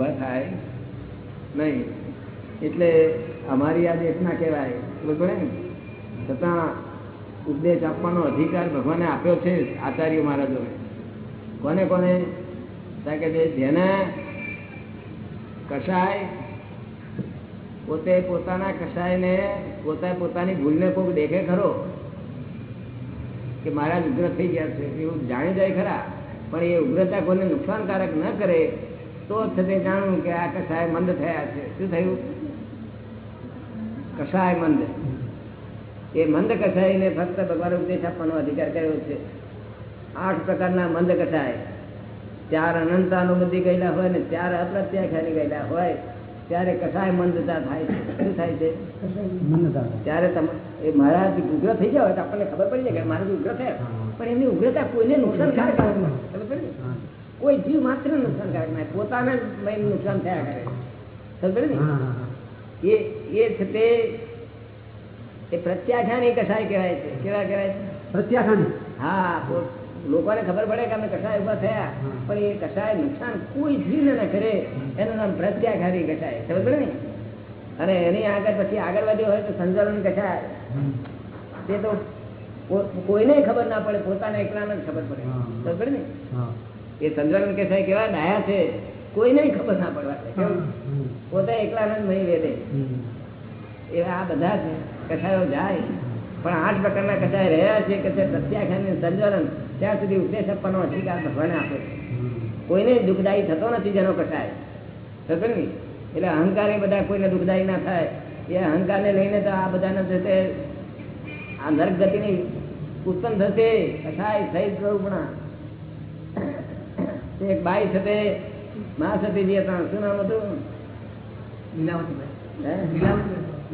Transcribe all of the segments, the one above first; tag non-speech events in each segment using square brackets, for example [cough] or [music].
કોઈ થાય નહીં. એટલે અમારી આ દેશના કહેવાય. બરોબર ને છતાં ઉપદેશ આપવાનો અધિકાર ભગવાને આપ્યો છે આચાર્ય મહારાજોને કોને કોને? કારણ કે જેને કસાય પોતે પોતાના કસાયને પોતે પોતાની ભૂલને કોઈક દેખે ખરો? કે મારા ઉગ્ર થઈ ગયા છે. એવું જાણી જાય ખરા. પણ એ ઉગ્રતા કોઈને નુકસાનકારક ન કરે. તો જાણવું કે આ કસાય મંદ થયા છે. શું થયું? કસાય મંદ. એ મંદ કસાયને ફક્ત ભગવાન ઉપદેશ આપવાનો અધિકાર કર્યો છે. આઠ પ્રકારના મંદ કસાય ચાર અનંતાનુબંધી ગયેલા હોય ને ચાર અપ્રત્યાખ્યાની ગયેલા હોય ત્યારે કસાય મંદતા થાય છે. શું થાય છે? ત્યારે તમે એ મારા ઉગ્ર થઈ જાય તો આપણને ખબર પડી જાય કે મારાથી ઉગ્ર થયા. પણ એમની ઉગ્રતા કોઈને નુકસાન થાય. ખબર પડી? કોઈ જીવ માત્ર નુકસાનકારક નથી પોતાને જ નુકસાન થયા કરે. ને? એ એ છે તે એ પ્રત્યાખ્યાની કસાય કહેવાય છે. કેવા કહેવાય છે? પ્રત્યાખાની હા લોકોને ખબર પડે કે અમે કસાય ઊભા થયા પણ એ કસાય નુકસાન કોઈ જીવને ન કરે. એનું નામ પ્રત્યાઘાતી કસાય પડે ને? અને એની આગળ પછી આગળ વધ્યો હોય તો સંચાલન કસાય તે તો કોઈને ખબર ના પડે પોતાને એકલાને જ ખબર પડે. પડે ને? હા. એ સંચાલન કસાય કેવા ડાયા છે કોઈને ખબર ના પડવા. પોતે એકલાનંદ નહીં વેદે. એવા આ બધા છે કસાયો જાય. પણ આઠ પ્રકારના કથાએ રહ્યા છે કે પ્રત્યાખ્યાન અને ત્યાં સુધી ઉપદેશ આપવાનો અધિકાર ભગવાને આપે કોઈને દુઃખદાયી થતો નથી જેનો કથાય થતો ને એટલે અહંકાર એ બધા કોઈને દુઃખદાયી ના થાય. એ અહંકારને લઈને તો આ બધાને તે આ નર્ક ગતિની ઉત્પન્ન થશે. કસાય સહિત પ્રભુપણા એક બાઈ છે તે મહાસતીજી હતા શું નામ હતું?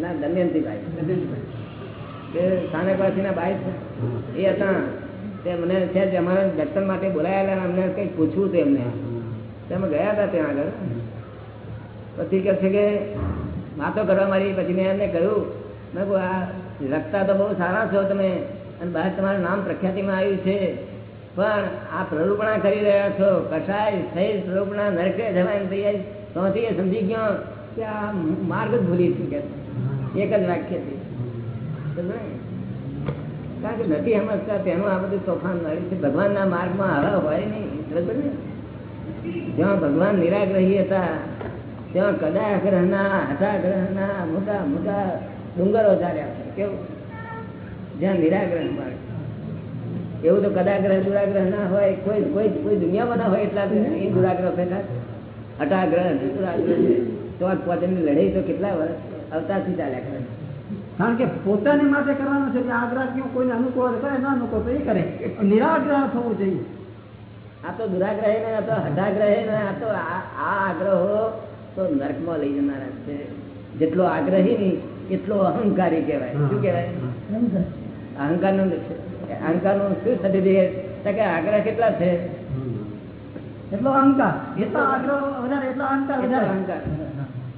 ના દમયંતીભાઈ તે સ્થાનકવાસીના બાઈ છે. એ હતા. તે મને છે જ અમારા દર્શન માટે બોલાયેલા અને અમને કંઈક પૂછવું હતું એમને. તે અમે ગયા હતા ત્યાં આગળ. પછી કહે છે કે વાતો કરવા મારી. પછી મેં એમને કહ્યું મેં કહું આ લખતા તો બહુ સારા છો તમે અને બહાર તમારું નામ પ્રખ્યાતિમાં આવ્યું છે. પણ આ પ્રરૂપણા કરી રહ્યા છો. કસાય થઈ પ્રરૂપણા નરકે જવાની તૈયારી. તો એ સમજી ગયો કે આ માર્ગ જ ભૂલી છું એક જ વાક્યથી? કારણ કે નથી સમજતા તેનું આ બધું તોફાન નડ્યું છે. ભગવાનના માર્ગમાં હવા હોય નહીં. બરાબર ને? જ્યાં ભગવાન નિરાગ્રહી હતા, ત્યાં કદાગ્રહના હઠાગ્રહના મોટા મોટા ડુંગરો ચાલ્યા કેવું? જ્યાં નિરાગ્રહ માર્ગ. એવું તો કદાગ્રહ દુરાગ્રહ ના હોય કોઈ કોઈ કોઈ દુનિયામાં ના હોય એટલા એ દુરાગ્રહ પેલા હઠાગ્રહ ને દુરાગ્રહ. ચોક પોતાની લડાઈ તો કેટલા વર્ષ અવતારથી ચાલ્યા કરે કારણ કે પોતાની માટે કરવાનું છે કે આગ્રહ કોઈને અનુકૂળ કરે ના અનુકૂળ તો એ કરે. નિરાગ્રહ થવું જોઈએ. આ તો દુરાગ્રહ ને આ તો હઠાગ્રહ ને આ તો આ આ આગ્રહો તો નર્કમાં લઈ જનારા છે. જેટલો આગ્રહી નહીં એટલો અહંકારી કહેવાય. શું કહેવાય? અહંકાર. નું અહંકારનું શું સર્ટિફિકેટ કે આગ્રહ કેટલા છે? એટલો અહંકાર. એટલો આગ્રહ વધારે એટલો અહંકાર વધારે. અહંકાર.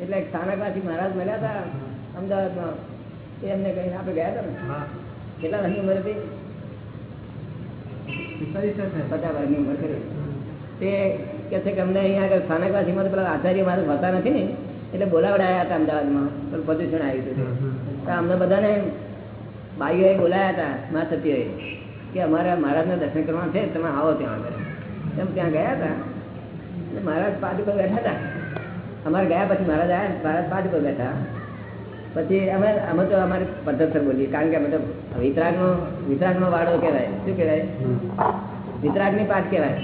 એટલે એક સ્થાનકવાસી મહારાજ મળ્યા હતા અમદાવાદમાં. એ એમને કહીને આપણે ગયા હતા ને? કેટલા વર્ષની ઉંમર હતી? પચાસ વર્ષની ઉંમર કરી. તે કે છે કે અમને અહીંયા આગળ સ્થાનકવાસીમાં તો પેલા આચાર્ય મારે હોતા નથી ને? એટલે બોલાવડાયા હતા અમદાવાદમાં. પ્રદૂષણ આવ્યું. તો અમને બધાને બાઈઓએ બોલાયા હતા મા સત્યોએ કે અમારે મહારાજના દર્શન કરવા છે તમે આવો ત્યાં આગળ. એમ ત્યાં ગયા હતા. એટલે મહારાજ પાદ ઉપર બેઠા હતા. અમારે ગયા પછી મહારાજ આવ્યા મહારાજ પાદ ઉપર બેઠા. પછી અમે અમે તો અમારે પદ્ધતસર બોલીએ કારણ કે અમે તો વિતરાગનો વિતરાગનો વાડો કહેવાય. શું કહેવાય? વિતરાગની પાઠ કહેવાય.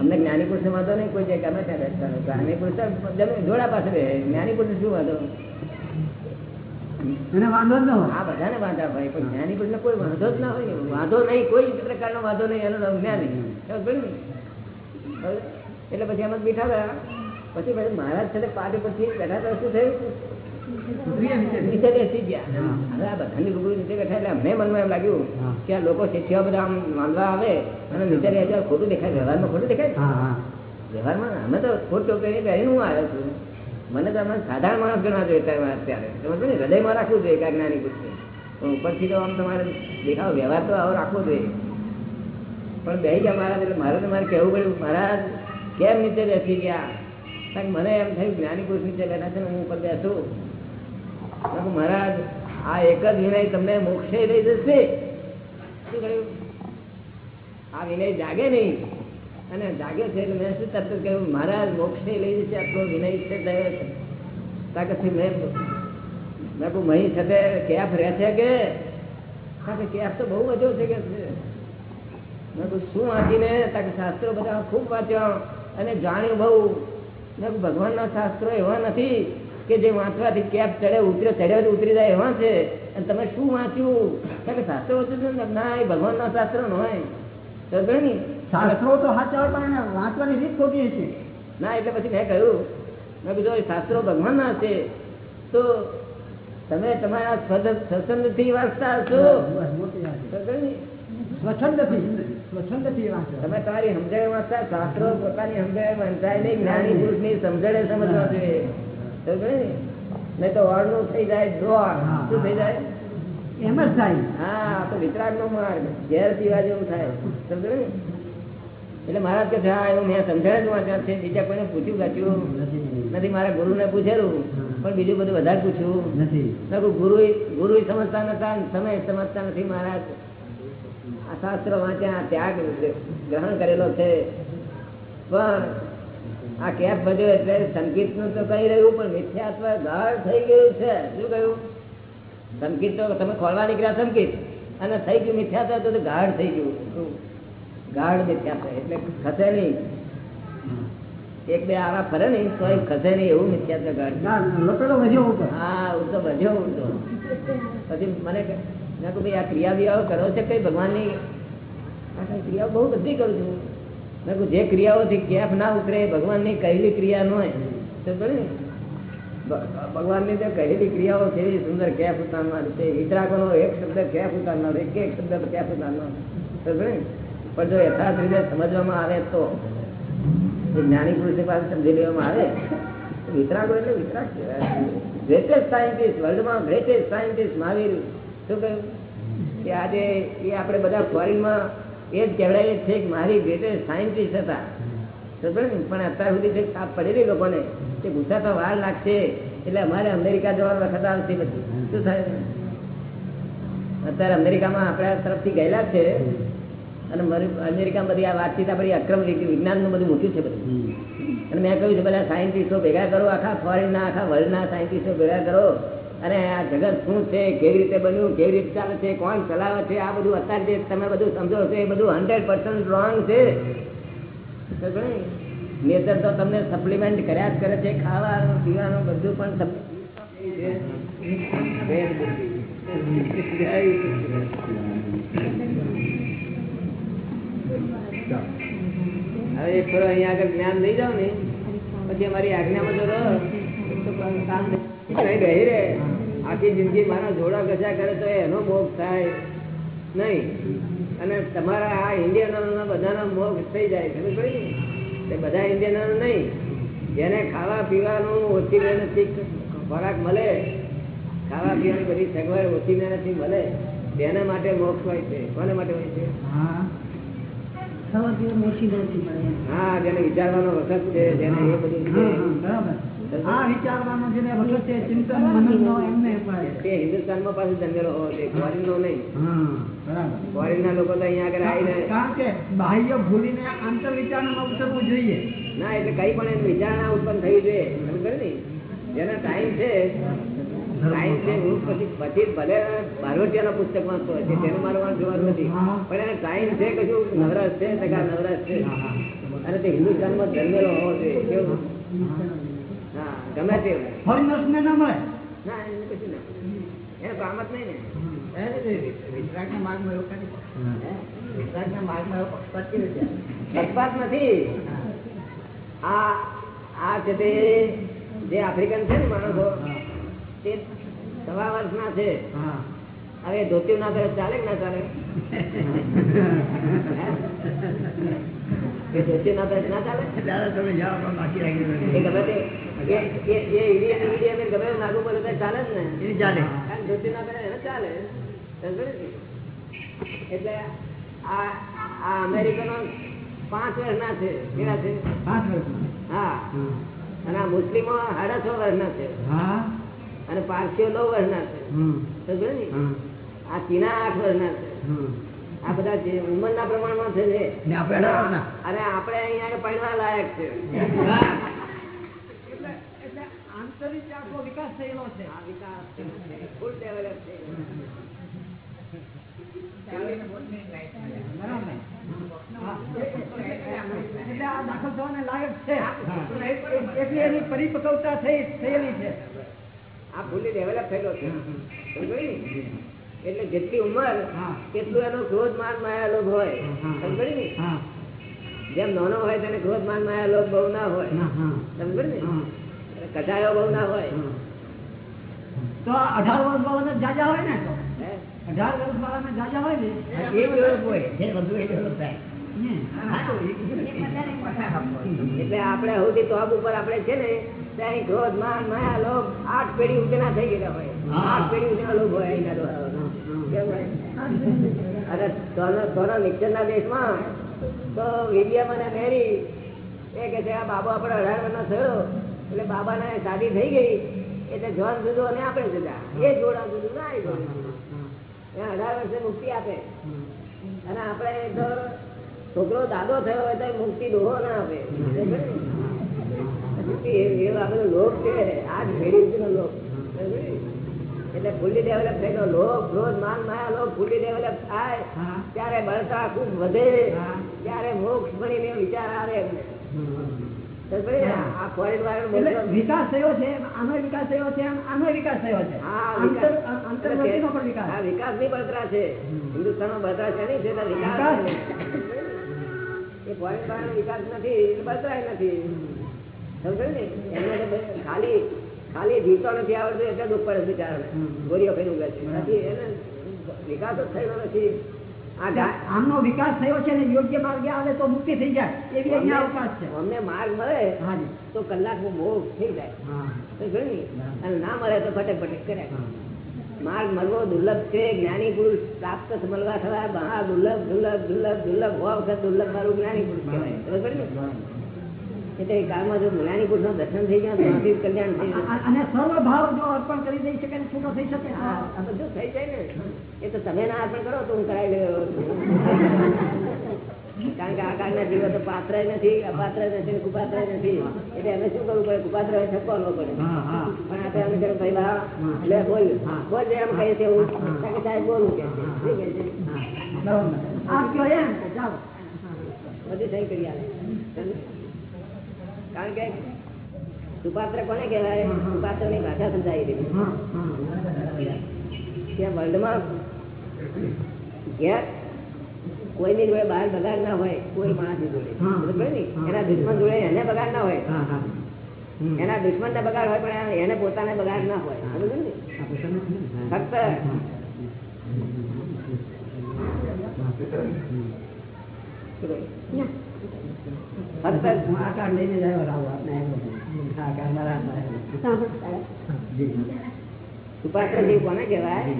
અમને જ્ઞાની પુરુષ વાંધો નહીં કોઈ જગ્યા અમે ત્યાં બેસતા. જ્ઞાની પુરુષ જોડા પાસે જ્ઞાની પુરુષ શું વાંધો? એને વાંધો જ ન હોય. આ બધાને વાંધા ભાઈ પણ જ્ઞાની પુરુષને કોઈ વાંધો જ ના હોય. વાંધો નહીં કોઈ પ્રકારનો વાંધો નહીં એનું નામ જ્ઞાની એટલે પછી એમ જ બેઠા ગયા પછી પછી મહારાજ છે પાટ ઉપરથી બેઠા તો શું થયું? નીચે બેસી ગયા. હવે આ બધાની રૂબરૂ નીચે બેઠા એટલે અમને મનમાં એમ લાગ્યું કે આ લોકો બધા આમ વાંધવા આવે અને નીચે રહે ખોટું દેખાય વ્યવહારમાં ખોટું દેખાય વ્યવહારમાં અમે તો ખોટ ચોકડી પહેરીને હું આવ્યો છું. મને તો સાધારણ માણસ ગણવા જોઈએ અત્યારે સમજો ને? હૃદયમાં રાખવું જોઈએ કે આ જ્ઞાની પુરુષને પણ ઉપરથી તો આમ તમારે દેખાવ, વ્યવહાર તો આવો રાખવો જોઈએ. પણ બે ગયા મહારાજ, એટલે મારે તમારે કહેવું પડ્યું, મહારાજ, કેમ નીચે બેસી ગયા? કારણ મને એમ થયું, જ્ઞાની પુરુષ નીચે બેઠા છે હું ઉપર બેસું. મહારાજ, આ એક જ વિનય તમને મોક્ષે લઈ જશે. શું કહ્યું આ વિનય જાગે નહીં. અને જાગ્યો છે એટલે મેં શું તરત કહ્યું મારા મોક્ષે લઈ જશે આટલો વિનય છે થયો છે. તાકતથી મેં મેં કહું, મહી સાથે કેફ રહે છે કે? કારણ કે કેફ તો બહુ વધ્યો છે કે. મેં કહું, શું વાંચીને? તાકે શાસ્ત્રો બધા ખૂબ વાંચ્યા અને જાણ્યું બહુ. મેં ભગવાનના શાસ્ત્રો એવા નથી કે જે વાંચવાથી કેફ ચડે, ઉતરે ચડ્યા ઉતરી જાય એવા છે. અને તમે શું વાંચ્યું? કારણ કે શાસ્ત્રો વાંચ્યું ને? એ ભગવાનના શાસ્ત્રો ન હોય. તો ને? શાસ્ત્રો તો સાચા પણ વાંચવાની રીત ખોટી છે ના એટલે પછી મેં કહ્યું મેં કીધું શાસ્ત્રો ભગવાનના છે. તો તમે તમારા સ્વતંત્રથી વાંચતા છે. તમે તમારી સમજણ વાંચતા શાસ્ત્રો પોતાની સમજણ વંચાય નહીં જ્ઞાની સમજણે સમજવા જોઈએ? નહીં. તો વાળનું થઈ જાય દ્રોણ. શું થઈ જાય? એમ જ થાય. હા તો વિતરાગ નો માર્ગ. ઘેર પીવા જેવું થાય. સમજ ને એટલે મહારાજ કે હા એવું મેં સમજાય છે બીજા કોઈને પૂછ્યું કાચ્યું નથી મારા મારા ગુરુને પૂછેલું પણ બીજું બધું વધારે પૂછ્યું. નથી. ગુરુ ગુરુ સમજતા નતા તમે સમજતા નથી મહારાજ. આ શાસ્ત્ર વાંચ્યા ત્યાગ ગ્રહણ કરેલો છે. પણ આ કેપ બધું એટલે સંગીતનું તો કહી રહ્યું પણ મિથ્યાત્વ ગાઢ થઈ ગયું છે. શું કહ્યું? સંગીત તો તમે ખોલવા નીકળ્યા સંગીત અને થઈ ગયું મિથ્યાત્વ તો ગાઢ થઈ ગયું? ગાઢ મિથ્યાત્વ એટલે ખસે નહીં. એક બે આરા ફરે નહીં તો એ ખસે નહીં એવું મિથ્યાત્વ ગાઢ હા હું તો હા ઉડતો પછી મને મેં કહું ભાઈ આ ક્રિયા બિયાઓ કરો છે કઈ ભગવાનની? આ ક્રિયાઓ બહુ બધી કરું છું. મેં કહું જે ક્રિયાઓથી કેફ ના ઉતરે ભગવાનની કહેલી ક્રિયા ન હોય. તો ને ભગવાનની જે કહેલી ક્રિયાઓ છે એ સુંદર કેફ ઉતારનાર છે. વિતરાકોનો એક શબ્દ કેફ ઉતારનાર એક એક શબ્દ કેફ ઉતારનાર. તો ને પણ જો યથાર્થ રીતે સમજવામાં આવે તો જ્ઞાની પુરુષની પાસે સમજી લેવામાં આવે વિતરાગો એટલે વિતરાગ ગ્રેટેસ્ટ સાયન્ટિસ્ટ વર્લ્ડમાં ગ્રેટેસ્ટ સાયન્ટિસ્ટ મહાવીર, શું કહ્યું કે આજે એ આપણે બધા ફોરેનમાં એ જ કહેવાય છે કે મારી ગ્રેટેસ્ટ સાયન્ટિસ્ટ હતા? પણ અત્યાર સુધી જે છાપ પડેલી લોકોને તે ગુસાતા વાર લાગશે, એટલે અમારે અમેરિકા જવાનો વખત આવશે પછી શું થાય? અત્યારે અમેરિકામાં આપણા તરફથી ગયેલા છે. અને મારી- અમેરિકામાં બધી આ વાતચીત આપણી અક્રમ વિજ્ઞાનનું બધું મૂક્યું છે બધું. અને મેં કહ્યું છે બધા સાયન્ટિસ્ટો ભેગા કરો આખા ફોરેનના આખા વર્લ્ડના સાયન્ટિસ્ટો ભેગા કરો. અને આ જગત શું છે કેવી રીતે બન્યું કેવી રીતે ચાલે છે કોણ ચલાવે છે આ બધું અત્યારે જે તમે બધું સમજો છો એ બધું હંડ્રેડ પર્સન્ટ રોંગ છે. નેચર તો તમને સપ્લિમેન્ટ કર્યા જ કરે છે ખાવાનું પીવાનું બધું પણ સપ્લિમેન્ટ હવે એક ફરો અહીંયા આગળ જ્ઞાન લઈ જાઓ ને, પછી અમારી આજ્ઞામાં જો નહીં. રહી. રે આખી જિંદગી મારા જોડા ગજા કરે તો એનો મોક્ષ થાય. નહીં. અને તમારા આ ઇન્ડિયનોના બધાનો મોગ થઈ જાય. ખબર પડી ને? બધા ઇન્ડિયનો નહીં. જેને ખાવા પીવાનું ઓછી મહેનતથી ખોરાક મળે, ખાવા પીવાની બધી સગવડ ઓછી મહેનતથી મળે, તેના માટે મોક્ષ હોય છે. કોને માટે હોય છે? હા જેને વિચારવાનો વખત છે જેને એ બધું છે. હા, હા, બરાબર આ વિચારવાનો જેને વખત છે ચિંતન મનનનો એમને તે હિન્દુસ્તાનમાં પાછું જન્મેલો હોવો જોઈએ ફોરેનનો નહીં. ફોરેનના લોકો તો અહીંયા આગળ આવીને કારણ કે બાહ્ય ભૂલીને આંતર વિચારણમાં ઉતરવું જોઈએ. ના એટલે કઈ પણ એની વિચારણા ઉત્પન્ન થવી જોઈએ. સમજ ને? જેનો ટાઈમ છે હું પછી પછી ભલે બારવટિયાના પુસ્તક વાંચતો છે તેનું મારું વાંચ જોવાનું નથી. પણ એને ટાઈમ છે કશું? નવરાશ છે? ટકા નવરાશ છે? અને તે હિન્દુસ્તાનમાં જન્મેલો હોવો જોઈએ કેવું? હા ગમે તે ના મળે? ના એને કશું ના એનું કામ જ નહીં ને. વિતરાગના માર્ગમાં એવું કરી વિતરાગના માર્ગમાં એવું પક્ષપાત કેવી પક્ષપાત નથી. આ આ છે તે જે આફ્રિકન છે ને માણસો તે સવા વર્ષના છે. હવે ધોતી ના કરે ચાલે કે ના ચાલે? ધોતી ના કરે ના તમે બાકી રાખી ગમે તે ને. ના એટલે આ અમેરિકનો પાંચ વર્ષના છે. કેવા છે? પાંચ હા. અને આ મુસ્લિમો સાડા છ વર્ષના છે. અને પારસીઓ નવ વર્ષના છે. આ ચીના આઠ વર્ષના છે. આ બધા ઉંમરના પ્રમાણમાં છે. અને આપણે અહીંયા પહેલા લાયક છે. વિકાસ થયેલો આ વિકાસ ફૂલ ડેવલપ દાખલ થવાને લાયક છે. એટલી એની પરિપક્વતા થઈ થયેલી છે. આ ફૂલી ડેવલપ થયેલો છે. એટલે જેટલી ઉંમર હા. એનો ક્રોધ માન માયા લોભ હોય. હા. ને? જેમ નાનો હોય તેને ક્રોધ માન માયા લોભ બહુ ના હોય. હા હા. ને? હા. કચાયો બહુ ના હોય. તો અઢાર વર્ષ વાળાને જાજા હોય ને? અઢાર વર્ષ વાળાને જાજા હોય ને? એ ડેવલપ હોય. જે વધુ એ ડેવલપ થાય. એટલે આપણે સૌથી ટોપ ઉપર આપણે છે ને ત્યાં ક્રોધ માન માયા લોભ આઠ પેઢી ઉકેલા થઈ ગયેલા હોય. આઠ પેઢી ઉકેલા લોભ હોય એના દ્વારા. અને સોના સોના નિક્ષરના દેશમાં તો વિલિયમ અને મેરી એ કે છે આ બાબો આપણે અઢાર વર્ષનો થયો એટલે બાબાને શાદી થઈ ગઈ એટલે જોન જુદો અને આપણે જુદા. એ જોડા જુદું ના એ જોડે. અઢાર વર્ષે મુક્તિ આપે. અને આપણે તો છોકરો દાદો થયો હોય તો મુક્તિ દોહો ના આપે. ને? છે. આ ને? એટલે ફૂલી ડેવલપ થયેલો માન માયા ફૂલી ડેવલપ થાય. ત્યારે બળતા ખૂબ વધે. ત્યારે મોક્ષ ભણીને વિચાર આવે. ને? વિકાસ થયો છે આનો વિકાસ થયો છે આનો વિકાસ થયો છે. વિકાસ. વિકાસની બળતરા છે. હિન્દુસ્તાનમાં બળતરા છે નહીં, છે વિકાસ વિકાસ. એ ફોરેન વિકાસ નથી એ બળતરાય નથી. ખાલી ખાલી જીવતો નથી આવડતું એટલે દુઃખ પડે છે બિચારાને ગોળીઓ ખાઈને ઊંઘે છે. બાકી એને વિકાસ જ થયેલો નથી. આમનો વિકાસ થયો છે ને યોગ્ય માર્ગે આવે તો મુક્તિ થઈ જાય. એવી અહીંયા અવકાશ છે. અમને માર્ગ મળે તો કલાકમાં બહુ થઈ જાય? અને ના મળે તો ફટક ફટક કરે માર્ગ મળવો દુર્લભ છે. જ્ઞાની પુરુષ પ્રાપ્ત મળવા થવા. મહા દુર્લભ દુર્લભ દુર્લભ દુર્લભ હોવા વખત દુર્લભ મારું જ્ઞાની પુરુષ કહેવાય? એટલે કાળમાં જો દર્શન થઈ જાય તો કલ્યાણ થઈ જાય. અને સર્વ ભાવ જો અર્પણ કરી દઈ શકે પૂરો થઈ શકે? આ બધું થઈ જાય ને. એ તો તમે ના અર્પણ કરો તો હું કરાવી લેવો કારણ કે આ કાળના જીવો તો પાત્ર નથી અપાત્ર નથી કુપાત્ર નથી. એટલે અમે શું કરવું પડે? કુપાત્ર હોય છપવાનો પડે. હા હા. પણ આપણે અમે કરો ભાઈ બા લે બોલ. બોલ જે એમ કહીએ તે હું કારણ કે સાહેબ બોલું કે બધું સહી કરી આલે. કારણ કે સુપાત્ર કોને કહેવાય? સુપાત્રની ભાષા સમજાવી દીધી. ત્યાં વર્લ્ડમાં કોઈ કોઈની જોડે બહાર બગાડ ના હોય કોઈ માણસની જોડે. ને? એના દુશ્મન જોડે એને બગાડ ના હોય. એના દુશ્મન ને બગાડ હોય પણ એને પોતાને બગાડ ના હોય. ને? ફક્ત હું આ કાર્ડ લઈને આપને આ કાર્ડ મારા કોને કહેવાય?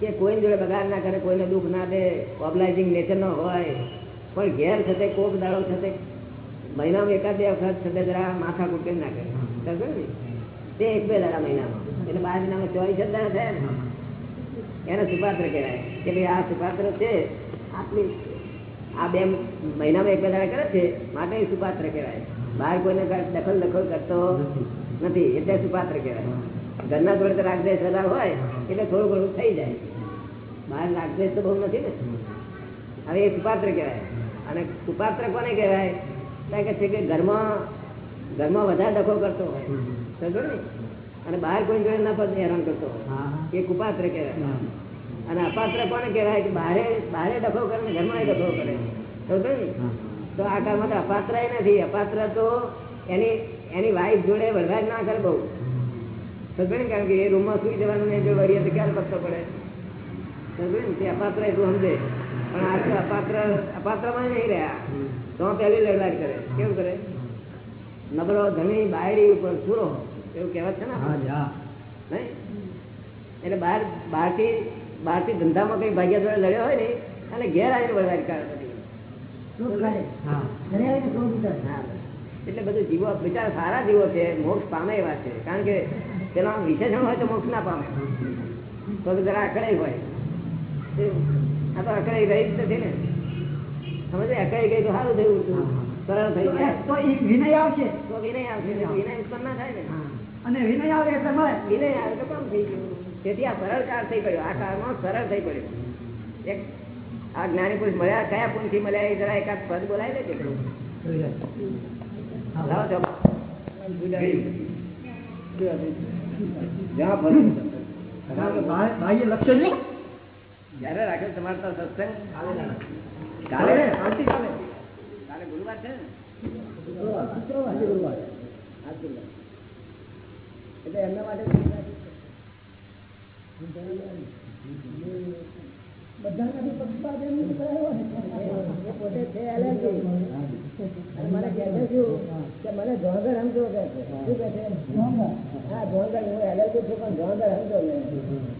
કે કોઈની જોડે બગાડ ના કરે કોઈને દુઃખ ના દે ઓબ્લાઇઝિંગ નેચર નો હોય. પણ ઘેર થતે કોક દાડો થતે મહિનામાં એકાદ બે વખત થતે જરા માથા કુટી ના કરે. તે એક બે દાડા મહિનામાં. એટલે બાર મહિનામાં ચોવીસ દાડા થયા ને? એને સુપાત્ર કહેવાય. કે ભાઈ આ સુપાત્ર છે આટલી આ બે મહિનામાં એક બે કરે છે માટે સુપાત્ર કહેવાય. બહાર કોઈને દખલ દખલ કરતો નથી. એટલે સુપાત્ર કહેવાય. ઘરના જોડે તો વધારે હોય એટલે થોડું ઘણું થઈ જાય. બહાર રાગદેશ તો બહુ નથી ને. હવે એ સુપાત્ર કહેવાય. અને સુપાત્ર કોને કહેવાય? કારણ કે છે કે ઘરમાં ઘરમાં વધારે દખો કરતો હોય. સમજો ને? અને બહાર કોઈ જોડે ના પણ હેરાન કરતો એ કુપાત્ર કહેવાય. અને અપાત્ર કોને કહેવાય કે બારે બારે ડખો કરે ને ઘરમાં ડખો કરે. ને તો આ કાળમાં તો અપાત્ર નથી. અપાત્ર તો એની એની વાઈફ જોડે વરવાદ ના કરે બહુ. સમજો ને કારણ કે એ રૂમમાં સુઈ જવાનું ને જો વળીએ તો ક્યારે પત્તો પડે? સમજો ને તે અપાત્ર એટલું સમજે. પણ આ તો અપાત્ર અપાત્રમાં નહીં રહ્યા. તો પહેલી લડવાડ કરે. કેવું કરે? નબળો ધણી બાયડી ઉપર પૂરો એવું કહેવાય છે ને? નહીં? એટલે બહાર બહારથી બહારથી ધંધામાં કઈ ભાગ્યા જોડે લડ્યો હોય ને અને ઘેર આવીને વળવાટ કરે બધી. ક્રોધ કરે? હા. ઘરે આવીને ક્રોધ ઉતરે હા. એટલે બધું જીવો બિચારા સારા જીવો છે મોક્ષ પામે એવા છે. કારણ કે તેનો વિશેષણ હોય તો મોક્ષ ના પામે. તો જરા અકળાઈ હોય. આ તો અકળાઈ રહી જ નથી ને. સમજે અકળાઈ ગઈ તો સારું થયું. સરળ થઈ ગયા તો વિનય આવશે. તો વિનય આવશે. વિનય ઉત્પન્ન ના થાય ને. અને વિનય આવે એટલે મળે. વિનય આવે તો કામ થઈ ગયું તેથી આ સરળ કાળ થઈ પડ્યો. આ કાળમાં સરળ થઈ પડ્યો. એક આ જ્ઞાની પુરુષ મળ્યા કયા પુરુષથી મળ્યા એ જરા એકાદ પદ બોલાય લે કે લાવો તો. જ્યાં ફરું. બાહ્ય લક્ષ્ય નહીં. ક્યારે રાખ્યો તમારો તો સત્સંગ. કાલે કાલે? આવતીકાલે કાલે ગુરુવાર છે ને? ગુરુવાર. એટલે એમના માટે બધાના પક્ષપાત એમ એ પોતે છે એલર્જી. મને કહે છે શું? કે મને જોગર સમજો કે છે. શું કે છે? હા જોગર હું એલર્જી છું પણ જોગર સમજો ને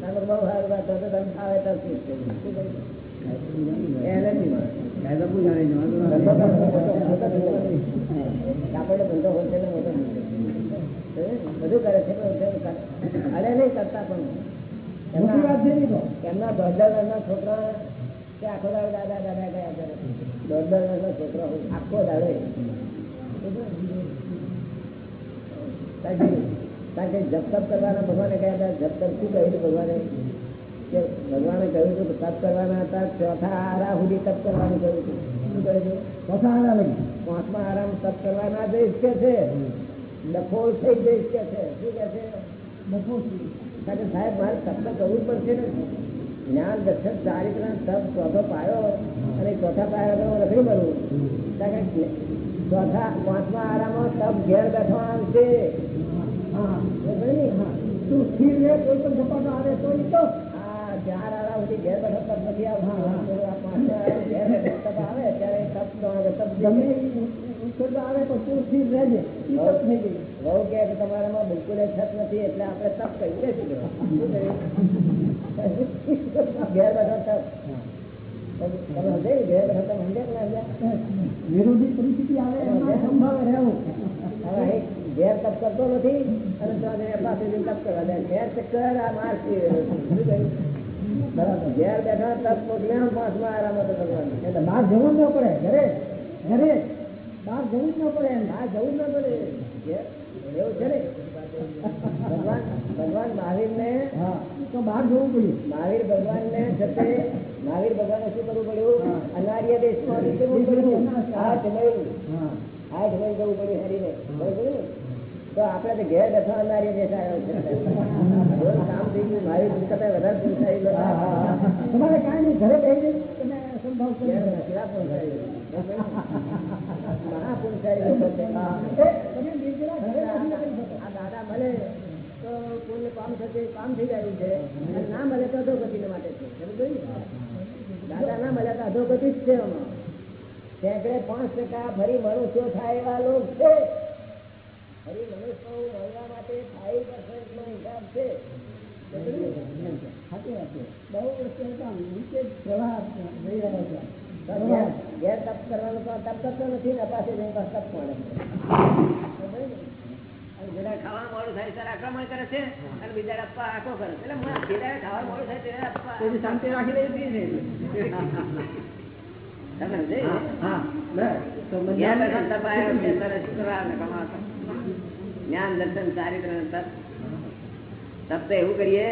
ના બહુ સારું વાત તો તો તમે ખાવે તો શું? છે? શું કહ્યું? એ એલર્જી ધંધો હોય છે મોટો બધું કરે છે અરે નહીં કરતા પણ. મોટી વાત છે નહીં તો. એમના દોઢ દોઢ વર્ષના છોકરા તે આખો દાડો દાદા દાદા ગયા કરે. દોઢ દોઢ વર્ષના છોકરા હોય. આખો દાડો એ. કારણ કે- કારણ કે જપ તપ કરવાના ભગવાને કહ્યા હતા જપ તપ શું કહ્યું હતું ભગવાને? કે ભગવાને કહ્યું હતું કે તપ કરવાના હતા ચોથા આરા સુધી તપ કરવાનું કહ્યું હતું. શું કહ્યું હતું ચોથા આરા લગી પાંચમા આરામ તપ કરવાના જઈશ કે છે. ડફોળ થઈ જઈશ કે છે. શું કે છે? કારણ કે સાહેબ મારે તપ તો કરવું જ પડશે ને જ્ઞાન દર્શન ચારિત્ર તપ ચોથો પાયો અને ચોથા પાયા વગર હું નથી કરવું કારણ કે ચોથા પાંચમા આરામમાં તપ ઘેર બેઠવા આવશે હા બરાબર ને? હા તું સ્થિર રહે કોઈ પણ ઝપાટો આવે તો ઈ તો આ ચાર આરા સુધી ઘેર બેઠો તપ નથી આવતો આ પાંચમા આરામ ઘેર બેઠો તપ આવે ત્યારે તપ તો આવે તપ ગમે ગમે ઈ ઉછેરતો આવે તો તું સ્થિર રહેજે ઈ તપ થઈ ગઈ કે કે તમારામાં બિલકુલ જ છત નથી એટલે આપણે તપ કહીએ છીએ. શું ઘેર બેઠો તપ તમે સમજે ઘેર બેઠો તપ સમજે કે ના વિરોધી પરિસ્થિતિ આવે સંભાવે રહેવું. હવે ઘેર તપ કરતો નથી અને તો પાસે તપ કરવા દે. ઘેર ચક્કર આ મારતી બરાબર. ઘેર બેઠા તપ મોકલ્યા પાંચમા આરામ હતો કરવાનું એટલે બહાર જવું ન પડે ઘરે ઘરે બહાર જવું જ ન પડે બહાર જવું જવું ન પડે. ઘેર એવું છે ને? ભગવાન ભગવાન મહાવીર ને તો બહાર જવું પડ્યું. મહાવીર ભગવાન ને છતે મહાવીર ભગવાને શું કરવું પડ્યું? હા. અનાર્ય દેશમાં નીકળવું પડ્યું? આ જમાયું હા. જમાઈ જવું પડ્યું હરીને. બરોબર તો આપણે તો ઘેર બેઠા અનાર્ય દેશ આવ્યો છે. કામ થઈ ગયું. મહાવીર કરતા વધારે. તમારે કાંઈ નહીં ઘરે બેસી તમે સંભાવ મહાપુરુષારી લોકો માટે ફરી મનુષ્યો થાય એવા લોક છે ફરી મનુષ્યો મળવા માટે ફાઈવ પર્સન્ટ નો હિસાબ છે. બહુ નીચે પ્રવાહ જઈ રહ્યો છે. ઘેર તપ કરવાનું તો તપ કરતો નથી ને પાસે જઈને પાછું તપ મળે સમજો ને? અને જેના ખાવાનું મોડું થાય ત્યારે આક્રમણ કરે છે અને બીજા આપવા આખો કરે એટલે ખાવાનું મોડું થાય ત્યારે આપવા. શાંતિ રાખી લેવી જોઈએ ને. તમે સમજે? હા બરાબર. તો જ્ઞાન દર્શન ચારિત્ર તપ. તો એવું કરીએ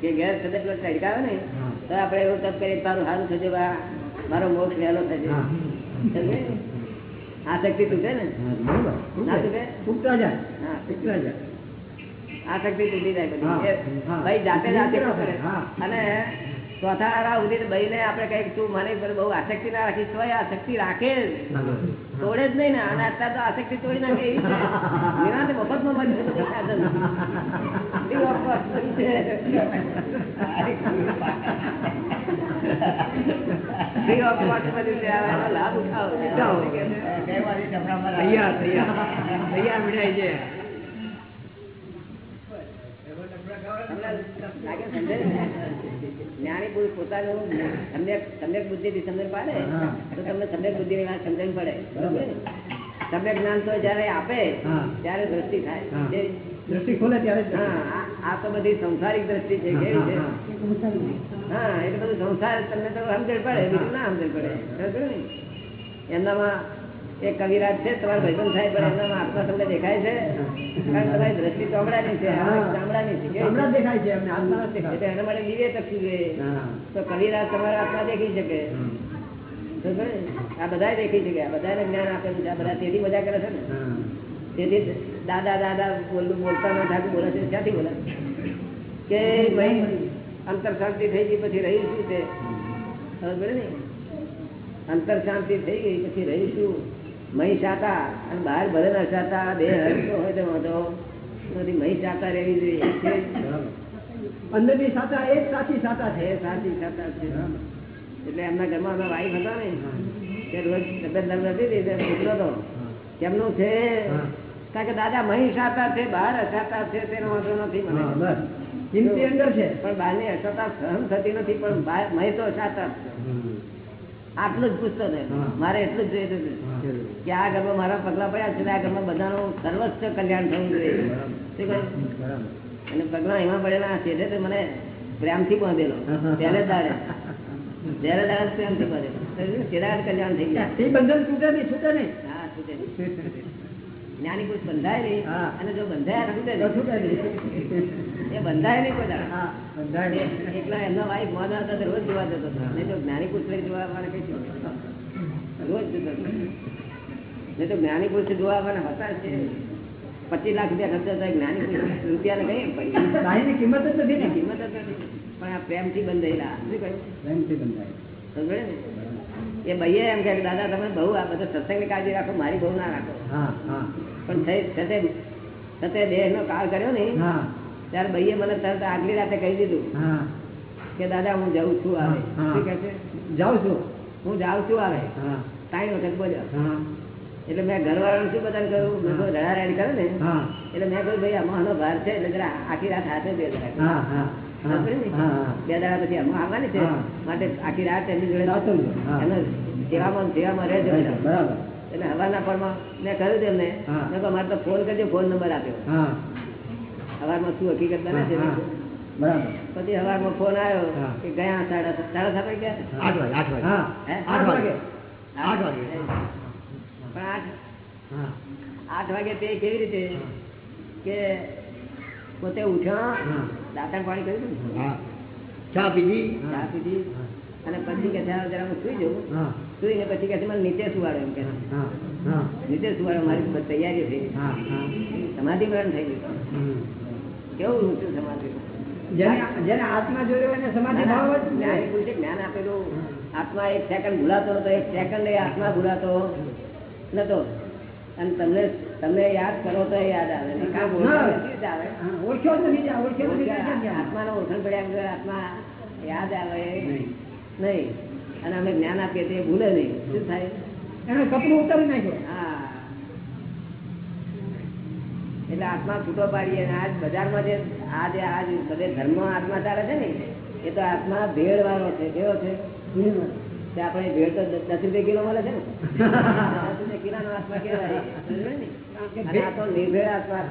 કે ઘેર સદે પેલો ટડકાવે ને તો આપણે એવું તપ કરીએ તારું સારું થશે બા. મારો મોક્ષ વહેલો થશે આ શક્તિ તૂટે ને? તૂટતા જાય. હા તૂટતા જાય. આ શક્તિ તૂટી જાય બધી. ભાઈ જાતે જાતે કરે. અને ચોથા આરા સુધી ભાઈને આપડે કંઈક તું મને બહુ આસક્તિ ના રાખી તો આસક્તિ રાખે. તોડે જ નહીં ને. અને અત્યારે તો આસક્તિ તોડી નાખે એવી છે. મળી છે બધું લાભ ઉઠાવો ઉઠાવો. તૈયાર તૈયાર [laughs] તૈયાર મિઠાઈ છે તમને લાગે સમજાય ને? જ્ઞાની પુરુષ પોતાનું સમ્યક સમ્યક બુદ્ધિ થી સમજણ પાડે તો તમને સમ્યક બુદ્ધિ ની વાત સમજણ પડે? સમ્યક જ્ઞાન તો જયારે આપે ત્યારે દ્રષ્ટિ થાય. દ્રષ્ટિ ખોલે ત્યારે આ- તો બધી સંસારિક દ્રષ્ટિ છે કેવી છે? હા, એટલે બધું સંસાર તમને તો સમજણ પડે બીજું ના સમજણ પડે. એમનામાં એક કવિરાજ છે તમારા ભાઈબંધ સાહેબ પણ એમનામાં આત્મા તમને દેખાય છે? કારણ તમારી દ્રષ્ટિ ચોમડાની છે ચામડાની છે? દેખાય છે એટલે એના માટે ચક્ષુ જોઈએ. તો કવિરાજ તમારા આત્મા દેખી શકે. આ બધા દેખી શકે આ બધાને જ્ઞાન આપેલું છે આ બધા તેથી મજા કરે છે ને. તેથી દાદા દાદા બોલું બોલતા ના થાકું બોલે છે ક્યાંથી બોલે? કે ભાઈ અંતર શાંતિ થઈ ગઈ પછી રહી શું છે ખબર પડે ને? અંતર શાંતિ થઈ ગઈ પછી રહી શું મહી શાતા અને બહાર ના શાતા બે હરતો હોય તો વાંધો. નથી મહી શાતા રહેવી જોઈએ અંદરની સાચા એ સાચી સાચા છે સાચી શાતા છે. એટલે એમના ઘરમાં અમે વાઈફ હતા ને તે રોજ તબિયત નરમ નથી ને તે કેમનું છે. કારણ કે દાદા મહી સાતા છે બહાર અસાતા છે તેનો વાંધો નથી મને. કિંમતી અંદર છે. પણ બહારની અસાતા સહન થતી નથી પણ મહી તો અસાતા આટલું જ પૂછતો ને. મારે એટલું જ જોઈતું હતું. કે આ ઘરમાં મારા પગલા પડ્યા છે આ ઘરમાં બધાનું સર્વસ્વ કલ્યાણ થવું જોઈએ. શું કહ્યું? અને પગલા એમાં પડેલા છે એટલે મને પ્રેમથી બાંધેલો. ત્યારે દાડે. ત્યારે દાડે પ્રેમથી બાંધેલો. કલ્યાણ થઈ ગયા. એ બંધન છૂટે નહીં છૂટે નહીં. હા છૂટે નહીં. જ્ઞાની પુરુષ બંધાય નહીં. અને જો બંધાયા છૂટે એ બંધાય નહીં કોઈ એકલા એમના વાઈફ મોડા હતા રોજ જોવા જતો હતો. નહીં તો જ્ઞાની લઈ જોવા આવવાને કઈ શું? રોજ જતો નહીં તો જ્ઞાની પુરુષ જોવા આવવાના હતા છે પચીસ લાખ રૂપિયા ખર્ચા થાય જ્ઞાની પુરુષ. રૂપિયાને કઈ પડી કિંમત જ નથી ને? કિંમત જ નથી. પણ આ પ્રેમથી બંધાયેલા. શું કહ્યું? પ્રેમથી બંધાય ને? એ ભાઈએ એમ કે દાદા તમે બહુ આ બધા સત્સંગની કાળજી રાખો મારી બહુ ના રાખો. હા હા. પણ છતે છતે કાળ કર્યો ને ત્યારે ભાઈએ મને તરત આગલી રાતે કહી દીધું કે દાદા હું જાઉં છું આવે. શું છે જાઉં છું. હું જાઉં છું આવે. ત્રણ વખત બોલ્યો. એટલે મેં ઘરવાળાને શું બધાને કહ્યું મેં કહ્યું રડા રાડી કરે ને. એટલે મેં કહ્યું ભાઈ આનો ભાર છે. એટલે જરા આખી રાત હાથે બે જરા ને? બે દાડા પછી આમાં આવવાની છે. માટે આખી રાત એમની જોડે. જેવામાં સેવામાં ને સેવામાં રહેજો બરાબર. એટલે હવાના પરમાં મેં કહ્યું તેમને મેં મારે તો ફોન કરજો ફોન નંબર આપ્યો. હવારમાં શું હકીકત બને છે બરાબર. પછી હવારમાં ફોન આવ્યો કે ગયા સાડા સાડા સાત આઠ વાગે આઠ વાગે. આઠ વાગે. આઠ વાગે. પણ આઠ આઠ વાગે તે કેવી રીતે કે પોતે ઉઠ્યો. દાંતણ પાણી કર્યું ચા પીધી? ચા પીધી. અને પછી કે જરા હું સુઈ જાઉં. સુઈ ને પછી કે મને નીચે સુવાડો એમ કે નીચે સુવાડો મારી તૈયારી થઈ સમાધિ મરણ થઈ ગયું. કેવું ઊંચું સમાધિ? જેને આત્મા જોયો એને સમાધિ ભાવ જ જ્ઞાન આપેલું. આત્મા એક સેકન્ડ ભૂલાતો નતો એક સેકન્ડ એ આત્મા ભૂલાતો. નતો. અને તમને તમને યાદ કરો તો યાદ આવે. ને કાં બોલો તો કેવી રીતે આવે. ઓળખ્યો નથી? આત્માનો ઓળખાણ પડ્યા આત્મા યાદ આવે. નહીં. અને અમે જ્ઞાન આપીએ તો ભૂલે નહીં. શું થાય? એને કપડું ઉતારી નાખ્યો. હા. એટલે આત્મા છૂટો પાડીએ અને આજ બજારમાં જે આ જે આજ બધે ધર્મ આત્મા ચાલે છે ને એ તો આત્મા ભેળ વાળો છે. કેવો છે? આપણે ભેળ તો દસ રૂપિયા કિલો મળે છે ને. [laughs] દસ રૂપિયા કિલોનો આત્મા કેવાય ને? આત્મા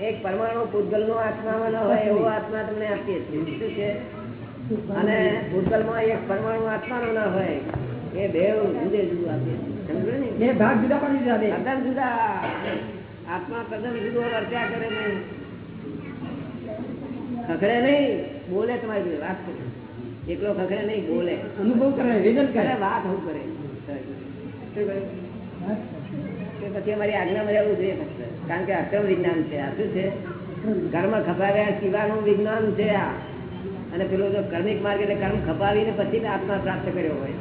એક. પરમાણુ ભૂતગલ નો આત્મામાં ન હોય એવો આત્મા તમને આપીએ છીએ. શું છે? અને ભૂતગલમાં એક પરમાણુ આત્માનો ના હોય એ બે જુદે જુદું આપીએ છીએ. સમજ્યો ને? બે ભાગ જુદા પડી દીધા તદ્દન જુદા. આત્મા તદ્દન જુદો વર્ત્યા કરે નહીં. ખખડે નહીં બોલે તમારી જોડે વાત કરે. એકલો ખખડે નહીં બોલે. અનુભવ કરે વિઝન કરે. કરે વાત હું કરે. પછી અમારી આજ્ઞામાં રહેવું જોઈએ કારણ કે અક્રમ વિજ્ઞાન છે. આ શું છે? કર્મ ખપાવ્યા સિવાયનું વિજ્ઞાન છે આ. અને પેલો જો કર્મિક માર્ગ એટલે કર્મ ખપાવીને પછી આત્મા પ્રાપ્ત કર્યો હોય.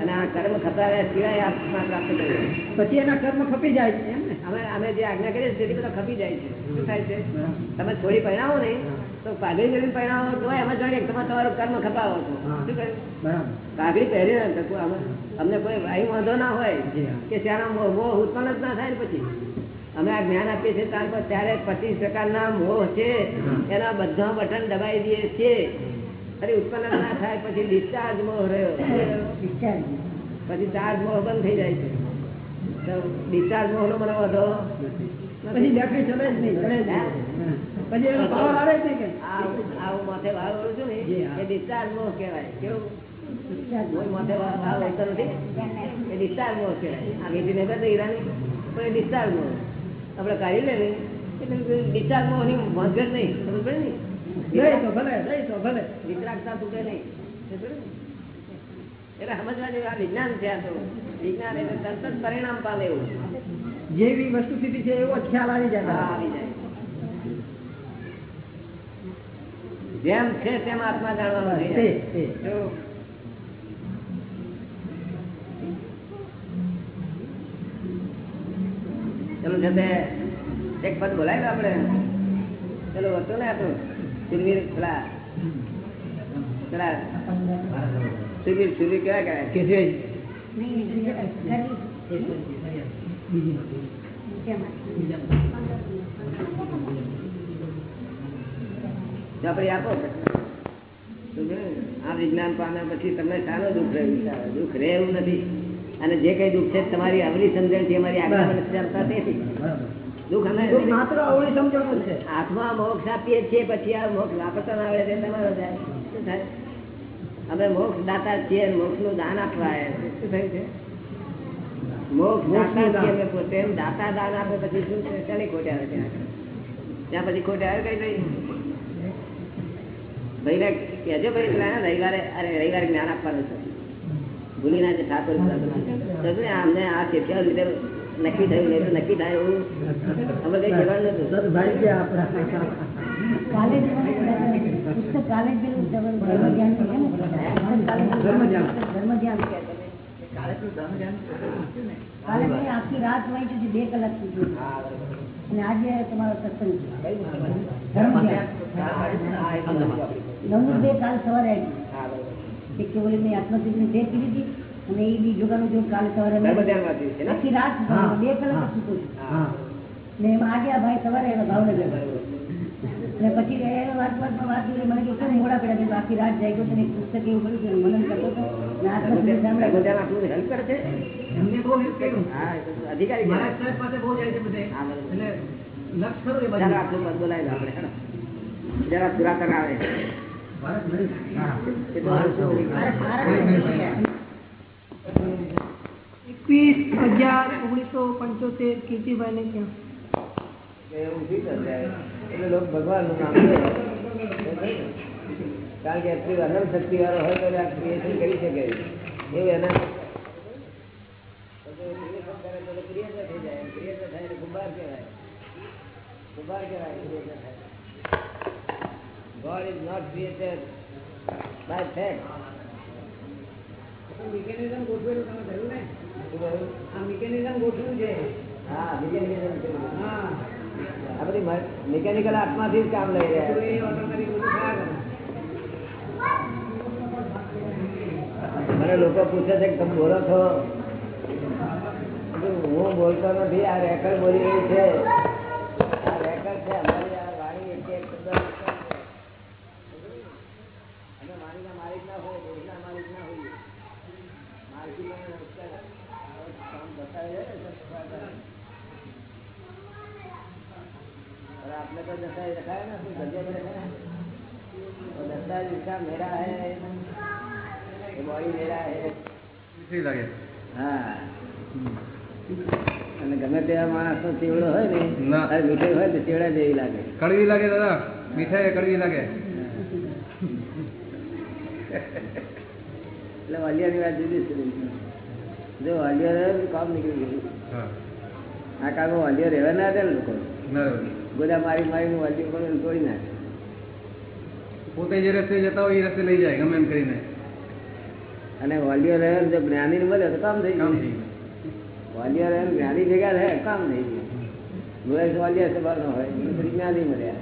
અને આ કર્મ ખપાવ્યા સિવાય આત્મા પ્રાપ્ત કર્યો પછી એના કર્મ ખપી જાય છે અમે અમે જે આજ્ઞા કરીએ છીએ તેથી બધા ખપી જાય છે. શું થાય છે? તમે થોડી પરિણામો ને તો પાઘડી કરીને તો એમાં તમે તમારું કર્મ ખપાવો છો. પહેરી ને અમને કોઈ વાયુ વાંધો ના હોય કે ત્યાંના મોહ મોહ ઉત્પન્ન જ ના થાય ને પછી. અમે આ જ્ઞાન આપીએ છીએ ત્યાર પર ત્યારે પચીસ પ્રકારના મોહ છે એના બધા બટન દબાઈ દઈએ છીએ. અરે ઉત્પન્ન ના થાય પછી ડિસ્ચાર્જ મોહ રહ્યો. પછી ચાર્જ મોહ બંધ થઈ જાય છે. તો ડિસ્ચાર્જ મોહ નો મને વાંધો પછી પછી એનો પાવર આવે જ નહીં કે? આવું માથે ઓળું છું ને એ ડિસ્ચાર્જ મોહ કહેવાય. કેવું? માથે વાળ ઓળતો નથી. એ ડિસ્ચાર્જ મોહ કહેવાય. આ મીઠી નહીં કરતો હીરાની પણ એ ડિસ્ચાર્જ મોહ આપણે કાઢી લે ને એટલે ડિસ્ચાર્જ મોહની મોંઘેર નહીં. ખબર પડે ને? વિતરાગતા તૂટે નહીં? એટલે સમજવા જેવું આ વિજ્ઞાન છે આ તો. વિજ્ઞાન એટલે તરત જ પરિણામ પામે એવું. જેવી વસ્તુ સ્થિતિ છે એવો ખ્યાલ આવી જાય. આવી જાય. જેમ છે તેમ આત્મા જાણવાનો ચલો છે એક પદ બોલાય ને આપણે ચલો હતું ને આપણું સુરવીર પેલા પેલા સુરવીર સુરવીર કેવા કહેવાય કે છે ચોપડી આપો આ વિજ્ઞાન પામ્યા પછી તમને સારો દુઃખ રહ્યું દુઃખ રહે એવું નથી. અને જે કઈ દુઃખ છે તમારી અવળી સમજણ છે અમારી આગળ બસ. નથી. ચાલતા તેથી દુઃખ અમે માત્ર અવળી સમજણ છે. આત્મા મોક્ષ આપીએ છીએ પછી આ મોક્ષ ના આવે તમારો જાય. શું થાય? અમે મોક્ષ દાતા છીએ મોક્ષનું દાન આપવા આવ્યા શું થયું છે? મોક્ષ દાતા છીએ દાન. અમે પોતે. એમ દાતા દાન આપે પછી શું છે? શાની ખોટ આવે ત્યાં પછી ખોટ આવે કઈ ભાઈ ભાઈને કહેજો ભાઈ રવિવારે અરે રવિવારે જ્ઞાન આપવાનું છે ભૂલી ના છે ઠાકોર અમને આ શિક્ષા લીધે નક્કી થયું નહીં તો નક્કી થાય એવું અમે કઈ કહેવાનું નતું બે કલાક સુધી અને આજે તમારો સત્સંગ છે ધર્મ ધ્યાન. નવનું બે કાલ સવારે આવી એક કે ઓલી મેં તે કીધી હતી અને એ બી જોગાનું જો કાલે સવારે મેં ધર્મ ધ્યાન વાંચ્યું છે ને? આખી રાત બે કલાક હા. સૂતો છું હા. ને એમાં આજે આ ભાઈ સવારે આવ્યા ભાવનગર. બરોબર. પછી વાત વાત મને કે કેમ મોડા પડ્યા આખી રાત જાય તો ને પુસ્તક એવું કર્યું છે મનન કરતો હતો. ને અધિકારી પાસે બહુ જાય છે બધે. એટલે લક્ષ ખરું એ બધા. આટલું પદ આપણે, જરા પુરાતન આવે. ભારત નહીં હા એ તો હાલ શું? એકવીસ અગિયાર ઓગણીસો પંચોતેર કીર્તિભાઈને ત્યાં કે એવું શી કરશે? એટલે લોકો ભગવાનનું નામ લે. કારણ કે એટલી અનંત શક્તિ વાળો હોય તો આ ક્રિએશન કરી શકે એવું એના પછી creation કરે તો creator થઈ જાય. creator થાય એટલે કુંભાર કહેવાય. કુંભાર કહેવાય, creator થાય. God is not created by fact. Mechanism ગોઠવેલું તમે થયું ને? આ મિકેનિઝમ ગોઠવ્યું છે. હા mechanism હા. આ બધી મિકેનિકલ આત્માથી જ કામ લઈ રહ્યા મને લોકો પૂછે છે કે તમે બોલો છો. હું બોલતો નથી આ રેકર્ડ બોલી રહી છે આ રેકર્ડ છે અમારી આ વાણી એક એક શબ્દ રેકોર્ડ છે. અમે વાણીના માલિક ના હોય રોજના માલિક ના હોઈએ માલકી કામ બતાવે આપણે તો દસ્તાવેજ રખાય ને કોઈ જગ્યા પર રખાય દસ્તાવેજ મેળા હે. બોડી મેળા હે. લાગે. હા. અને ગમે તેવા માણસ નો ચેવડો હોય ને મીઠાઈ હોય ને ચેવડા જેવી લાગે. કડવી લાગે દાદા? મીઠાઈ કડવી લાગે? એટલે વાલિયાની વાત જુદી છે જો વાલિયા રહે કામ નીકળી ગયું. આ કામ વાલિયો રહેવા ના હતા ને લોકો. બધા ગોદા મારી મારીને વાલિયો પણ તોડી નાખે. પોતે જે રસ્તે જતા હોય એ રસ્તે લઈ જાય ગમે એમ કરીને. અને વાલિયો રહે જો જ્ઞાની ને મળે તો કામ થઈ ગયું. વાલિયા રહે જ્ઞાની ભેગા રહે કામ થઈ ગયું વાલિયા સવાર નો હોય જ્ઞાની મળ્યા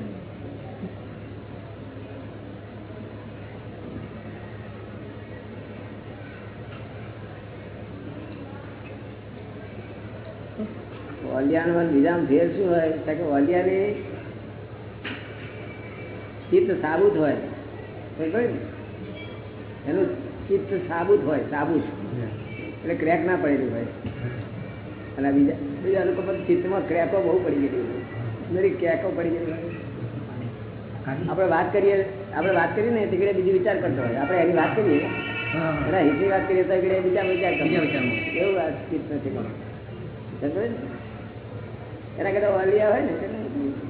વાલિયાનો બીજામાં ફેર શું હોય? કે વાલિયાની ચિત્ત સાબુત હોય. એનું ચિત્ત સાબુત હોય સાબુત. એટલે ક્રેક ના પડેલી હોય. અને બીજા બીજા લોકો પણ ચિત્તમાં ક્રેકો બહુ પડી ગયેલી હોય. દરેક ક્રેકો પડી ગયેલી હોય. આપણે વાત કરીએ આપણે વાત કરીએ ને તીકડે ઘડીએ વિચાર કરતો હોય. આપણે એની વાત કરીએ. એના હિતની વાત કરીએ તો બીજા વિચાર કરીએ બીજા એવું ચિત્ત નથી? એના કરતા વાલિયા હોય ને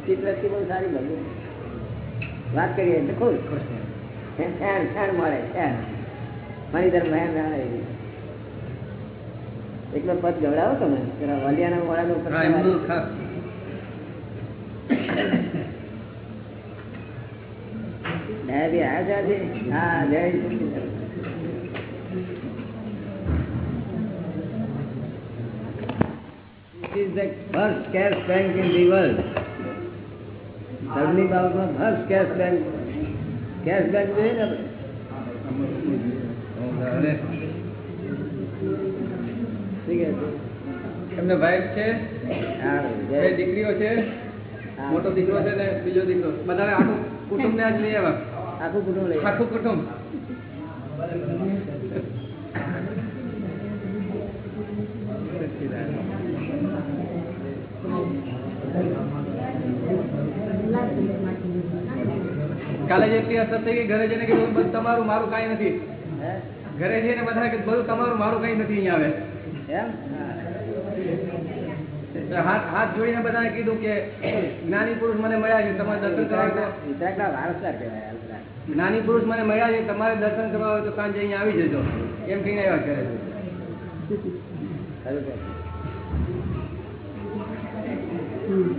ચિત્રથી બહુ સારી લાગે. વાત કરીએ તો ખુશ. ફેણ મળે મારી ના એકલો પદ ગવડાવો તમે જરા વાલિયાના વાળાનો ડાયાબી આવ્યા છે હા જય સચિદાનંદ. This is the first cash bank in the world. ધર્મની બાબતમાં first cash bank cash bank જોઈએ ને? એમને વાઈફ છે બે દીકરીઓ છે. મોટો દીકરો છે ને બીજો દીકરો. બધા આખું કુટુંબ ને આજ લઈ આવ્યા. આખું કુટુંબ આખું કુટુંબ. કાલે જેટલી અસર થઈ ગઈ ઘરે જઈને કીધું બધું તમારું મારું કાંઈ નથી. ઘરે જઈને બધા કે બધું તમારું મારું કાંઈ નથી અહીંયા આવે. એમ? હાથ હાથ જોડીને બધાને કીધું કે જ્ઞાની પુરુષ મને મળ્યા છે તમારે દર્શન કરવા હોય વિતરાગના- વિતરાગના વારસદાર કહેવાય આ જ્ઞાની પુરુષ મને મળ્યા છે તમારે દર્શન કરવા હોય તો સાંજે અહીંયા આવી જજો. એમ કહીને આવ્યા ઘરે.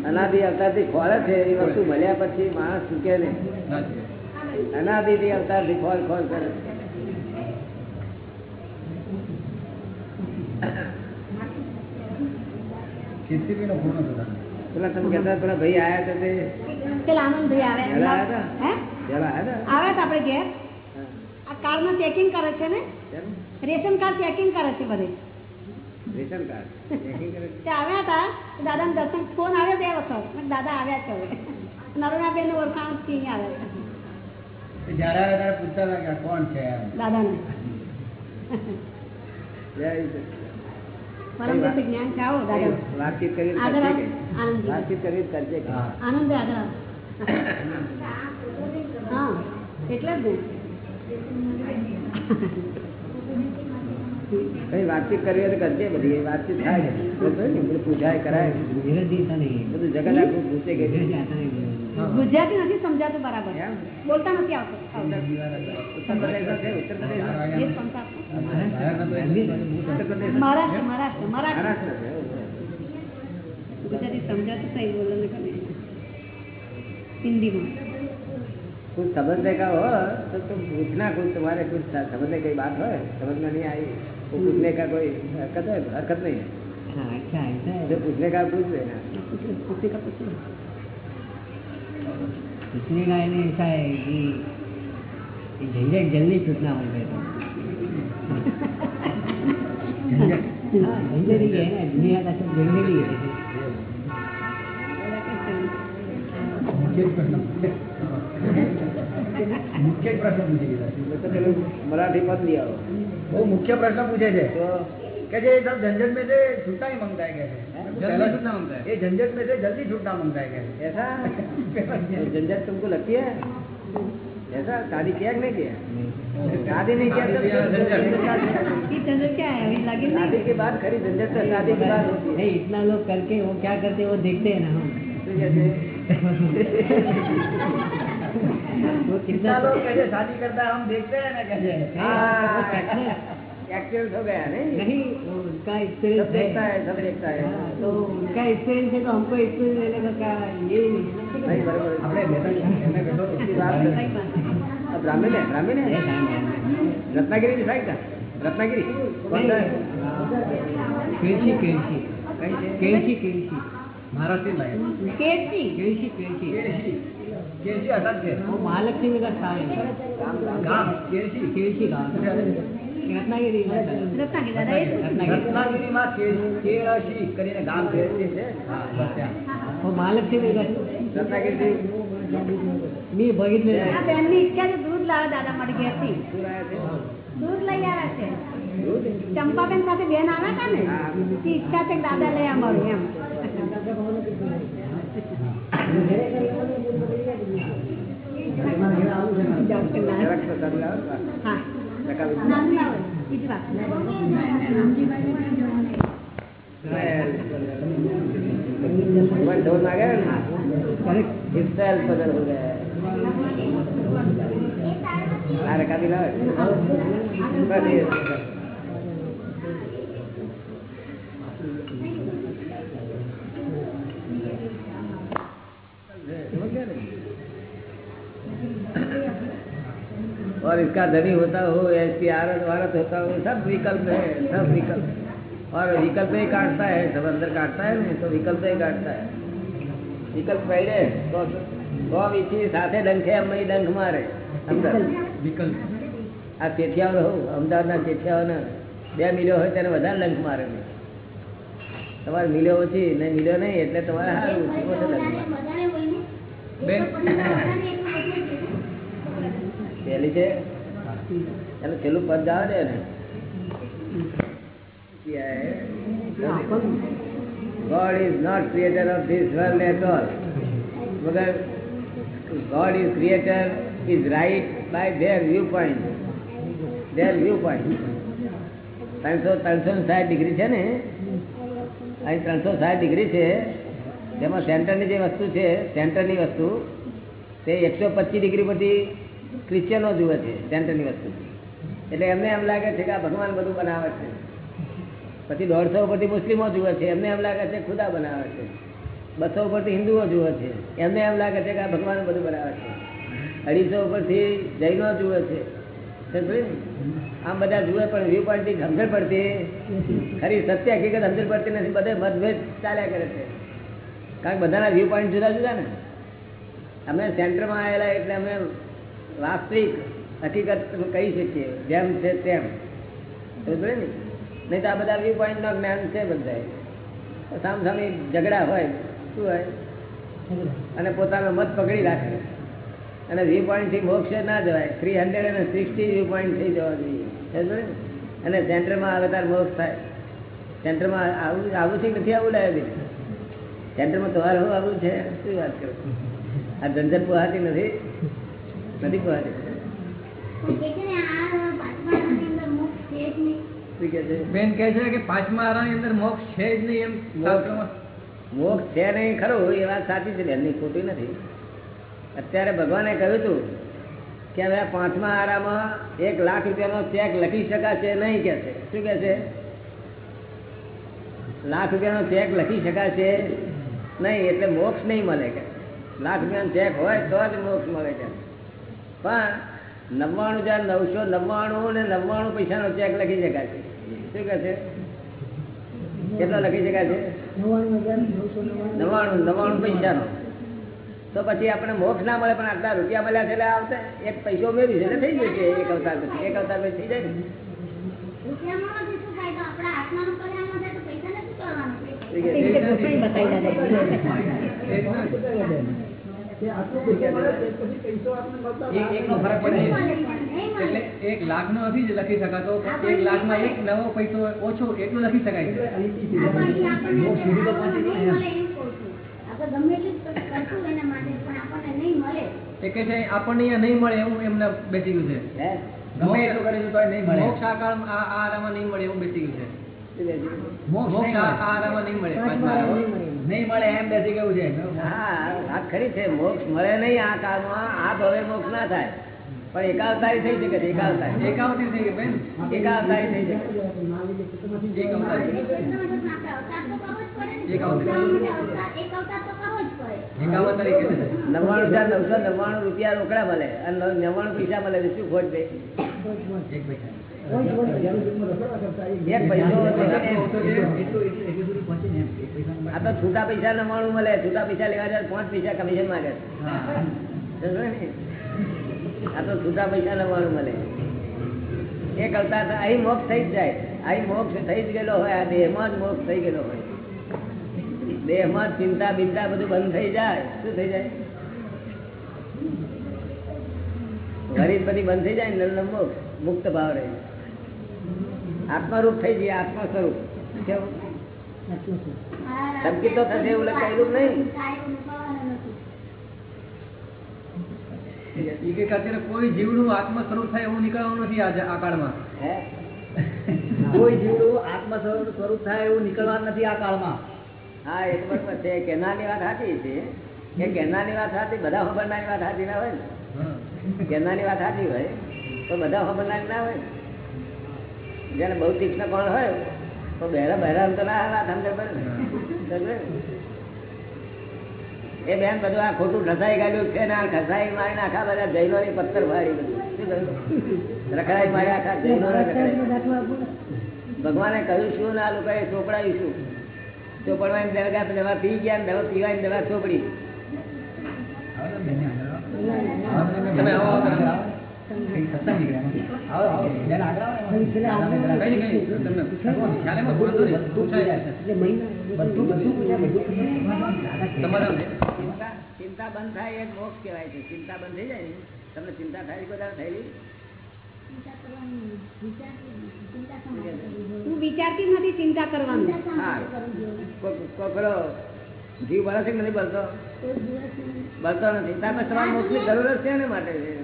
અનાદિ અવતારથી ખોળે છે એ વસ્તુ મળ્યા પછી માણસ ચૂકે નહીં અનાદિથી અવતારથી ખોળ ખોળ કરે. છે. પેલા તમે કહેતા પેલા ભાઈ આયા હતા તે. પેલા આનંદભાઈ આવ્યા આવ્યા હતા? આવ્યા હતા આપણે ઘેર. આ કાર્ડનું ચેકિંગ કરે છે ને? રેશન કાર્ડ ચેકિંગ કરે છે બધે. રેશન કાર્ડ આવ્યા હતા દાદાના દર્શન ફોન આવ્યો બે વખત દાદા આવ્યા છે હવે. નરુણાબેન ઓળખાણથી આવ્યા છે જયારે આવે ત્યારે પૂછતા હતા કે કોણ છે દાદાને. જય સચિદાનંદ. પરમ દિવસે જ્ઞાન છે આવો દાદા. વાતચીત કરી. વાતચીત કરી કરજે? આનંદ હા એટલે જ ને. કઈ વાતચીત કરવી તો કરજે બધી વાતચીત થાય. બધું પૂજાય કરાય. બધું જગત આખું પૂછે કે ગુજરાતી નથી સમજાતું બરાબર. બોલતા નથી આવતું. ઉત્તર પ્રદેશ ઉત્તર પ્રદેશ મહારાષ્ટ્ર. મહારાષ્ટ્ર. મહારાષ્ટ્ર ગુજરાતી સમજાતું થઈ બોલવાનું કરે હિન્દીમાં. कुछ समझने का हो तो तुम तुम्हारे कुछ बात हो समझ में नहीं आई पूछने का कोई हरकत है हरकत नहीं है अच्छा ऐसा है पूछने का पूछ लेना पूछने का पूछ पूछने का यानी ऐसा है कि झंझट जल्दी छूटना हो गया झंझट ही है ना दुनिया का सब झंझट ही है Thank you. મુખ્ય જ પ્રશ્ન પૂછી દીધા मैं तो चलो मराठी पद लिया हो બહુ મુખ્ય પ્રશ્ન પૂછે છે तो કે જે सब झंझट में से छूटना ही मांगता है कैसे जल्दी छूटना मांगता है। ये झंझट में से जल्दी छूटना मांगता है कैसे ऐसा तो झंझट तुमको लगती है ऐसा शादी किया कि नहीं किया शादी नहीं किया तो शादी किया, झंझट। ये झंझट क्या है अभी लगे शादी नहीं के बाद खरी झंझट तो शादी के बाद होती है नहीं इतना लोग करके वो क्या करते हैं वो देखते हैं ना हम तो कितना लोग कैसे शादी करता हम देखते हैं ना कैसे एक्सपीरियंस हो गया नहीं नहीं उनका एक्सपीरियंस देखता है सब देखता है तो उनका एक्सपीरियंस है तो हमको एक्सपीरियंस लेने का ये नहीं है ब्राह्मण है ब्राह्मण है रत्नागिरी साइड का रत्नागिरी कौन सा केसी केसी केसी केसी महाराष्ट्र केसी केसी केसी મહાલક્ષ્મી વિલાસ રત્નાગીરી મહાલક્ષ્મી રત્નાગીરી મેં બગીચલે બેનની ઈચ્છા છે દૂધ લાવે દાદા માટે ઘેરથી. દૂધ લઈ આવે છે. ચંપાબેન સાથે બેન આવે છે ને? ઈચ્છા છે દાદા લઈ અમારું એમ. આ રકા બી લાવે બસ એ. और इसका धनी होता हो ऐसी आरत वारत होता हो सब विकल्प है सब विकल्प और विकल्प ही काटता है सब अंदर काटता है ना तो विकल्प ही काटता है વિકલ્પ પડે તો તો વીછી સાથે ડંખે અમે ડંખ મારે અંદર વિકલ્પ આ ચેઠિયાઓ રહો અમદાવાદના ચેઠિયાઓને બે મિલ્યો હોય તેને વધારે ડંખ મારે તમારે મિલ્યો ઓછી ને મિલ્યો નહીં એટલે તમારે સારું ઓછી ઓછો ડંખ મારે બેન પહેલી છે ચાલો છેલ્લું પદ જાવ દે ને God is not creator of this world at all. મગર God is creator is right by their viewpoint. Their viewpoint. ત્રણસો ત્રણસો સાઠ ડિગ્રી છે ને અહીં ત્રણસો સાઠ ડિગ્રી છે જેમાં સેન્ટરની જે વસ્તુ છે સેન્ટરની વસ્તુ તે એકસો પચીસ ડિગ્રી પરથી ક્રિશ્ચિયનો જુએ છે સેન્ટરની વસ્તુ એટલે એમને એમ લાગે છે કે આ ભગવાન બધું બનાવે છે. પછી દોઢસો ઉપરથી મુસ્લિમો જુએ છે, એમને એમ લાગે છે ખુદા બનાવે છે. બસો ઉપરથી હિન્દુઓ જુએ છે, એમને એમ લાગે છે કે આ ભગવાન બધું બનાવે છે. અઢીસો ઉપરથી જૈનો જુએ છે. આમ બધા જુએ પણ વ્યૂ પોઈન્ટથી સમજણ પડતી ખરી, સત્ય હકીકત સમજણ પડતી નથી, બધે મતભેદ ચાલ્યા કરે છે. કારણ કે બધાના વ્યૂ પોઈન્ટ જુદા જુદા ને. અમે સેન્ટરમાં આવેલા એટલે અમે વાસ્તવિક હકીકત કહી શકીએ જેમ છે તેમ. સમજ્યું ને? નહીં તો આ બધા વ્યૂ પોઈન્ટનો જ્ઞાન છે બધા સામ સામે ઝઘડા હોય શું હોય? અને પોતાનો મત પકડી રાખે. અને વ્યૂ પોઈન્ટથી મોક્ષ ના જવાય. થ્રી હંડ્રેડ અને સિક્સટી વ્યૂ પોઈન્ટ થઈ જવા જોઈએ. ને? અને સેન્ટરમાં આવે તાર મોક્ષ થાય. સેન્ટરમાં આવું આવું છે નથી આવું ડાયાબીટ સેન્ટરમાં તમારે હું આવું છે. શું વાત કરું? આ ઝંઝટ પોહાતી નથી. નથી શું બેન કહે છે કે પાંચમા આરાની અંદર મોક્ષ છે જ નહીં એમ શાસ્ત્રોમાં. મોક્ષ છે નહીં ખરું એ વાત સાચી છે બેનની ખોટી નથી. અત્યારે ભગવાને કહ્યું હતું કે હવે આ પાંચમા આરામાં એક લાખ રૂપિયાનો ચેક લખી શકાશે નહીં કે છે. શું કે છે? લાખ રૂપિયાનો ચેક લખી શકાશે નહીં એટલે મોક્ષ નહીં મળે કે. લાખ રૂપિયાનો ચેક હોય તો જ મોક્ષ મળે કે. પણ નવ્વાણું હજાર નવસો નવ્વાણું ને નવ્વાણું પૈસાનો ચેક લખી શકાય છે. શું કે છે? કેટલો લખી શકાય છે? નવ્વાણું નવ્વાણું પૈસાનો. તો પછી આપણે મોક્ષ ના મળે પણ આટલા રૂપિયા મળ્યા છે એટલે આવશે. એક પૈસો મેળવી છે થઈ થઈ છે એક અવતાર પછી. એક અવતાર પછી થઈ જાય ને. એક એકનો ફરક પડે. છે એટલે એક લાખ નો નથી જ લખી શકાતો એક લાખમાં એક નવો પૈસો ઓછો એટલું લખી શકાય. છે. કે છે આપણને અહીંયા નહીં મળે એવું એમને બેસી ગયું છે ગમે એટલું કરીશું તોય નહીં મળે. મોક્ષ આ આરામાં નહીં મળે એવું બેસી ગયું છે? મોક્ષ આ. આરામાં નહીં મળે. નહીં મળે એમ બેસી ગયું છે? હા વાત ખરી છે. મોક્ષ મળે નહીં આ કાળમાં. આ ભવે મોક્ષ ના થાય. પણ એકાવતારી થઈ શકે છે એકાવતારી. એકાવતી થઈ ગઈ બેન. એકાવતારી થઈ શકે. નવ્વાણું હજાર નવસો નવ્વાણું રૂપિયા રોકડા મળે. અને નવાણું નવ્વાણું પૈસા મળે. શું ખોટ જાય એક પૈસા. આ તો છૂટા પૈસા નવ્વાણું મળે. છૂટા પૈસા લેવા જાય પાંચ પૈસા કમિશન માંગે? આ તો છૂટા પૈસા નવ્વાણું મળે. એ કરતા અહીં મોક્ષ થઈ જ જાય. અહીં મોક્ષ થઈ જ ગયેલો હોય આ દેહમાં જ મોક્ષ થઈ ગયેલો હોય. દેહમાં ચિંતા બિંતા બધું બંધ થઈ જાય. શું થઈ જાય? ગરીબ બધી બંધ થઈ જાય ને મોક્ષ. મુક્ત ભાવ રહે. આત્મારૂપ થઈ જઈએ આત્મા સ્વરૂપ કેવું? ધમકી તો થશે એવું લખાયેલું નહીં. અત્યારે કોઈ જીવનું આત્મ સ્વરૂપ થાય એવું નીકળવાનું નથી આ કાળમાં. કોઈ જીવડું આત્મ સ્વરૂપ થાય એવું નીકળવાનું નથી આ કાળમાં. હા એ તો બરોબર છે. કેનારની વાત સાચી છે. કે કેનારની વાત સાચી બધા ખબરનારી વાત સાચી ના હોય ને. કેનારની વાત સાચી હોય તો બધા ખબરનારી ના હોય. જેને બહુ તીક્ષ્ણ કોણ હોય તો બહેરા બહેરા તો ના પડે સમજે એ બેન બધું આ ખોટું ઠસાઈ ગાડ્યું છે ને આ ઠસાઈ મારીને આખા બધા જૈનોની પથ્થર ફાડી બધું. રખડાઈ મારી આખા જૈનો ભગવાને કહ્યું શું ને આ લોકોએ ચોપડાયું શું ચોપડવાની દવા દવા પી ગયા ને દવા પીવાની દવા ચોપડી. તમે આવો. ચિંતા બંધ થાય એ મોક્ષ કહેવાય છે. ચિંતા બંધ થઈ જાય ને? તમને ચિંતા થાય બધા થયેલી? હું વિચારતી નથી ચિંતા કરવાનું. હા. કો- કો- પેલો જીવ બળે છે કે નથી બળતો બળતો નથી. તમે તમારા મોક્ષની જરૂર જ છે એને માટે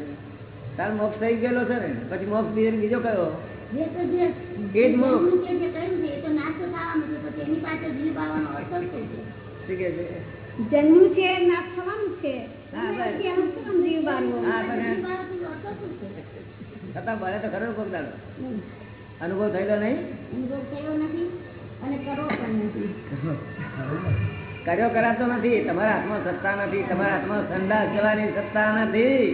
તાર મોક્ષ થઈ ગયેલો છે ને પછી મોક્ષ બીજો બીજો કયો? એ જ મોક્ષ. શું કે છે? નાશ થવાનું છે. હા, બસ. પછી એનું શું કામ જીવ બારવું? હા પણ છતાં બળે તો ખરો ને કોક [laughs] કર્યો કરાતો નથી તમારા હાથમાં સત્તા નથી તમારા હાથમાં સંદાસ જવાની સત્તા નથી.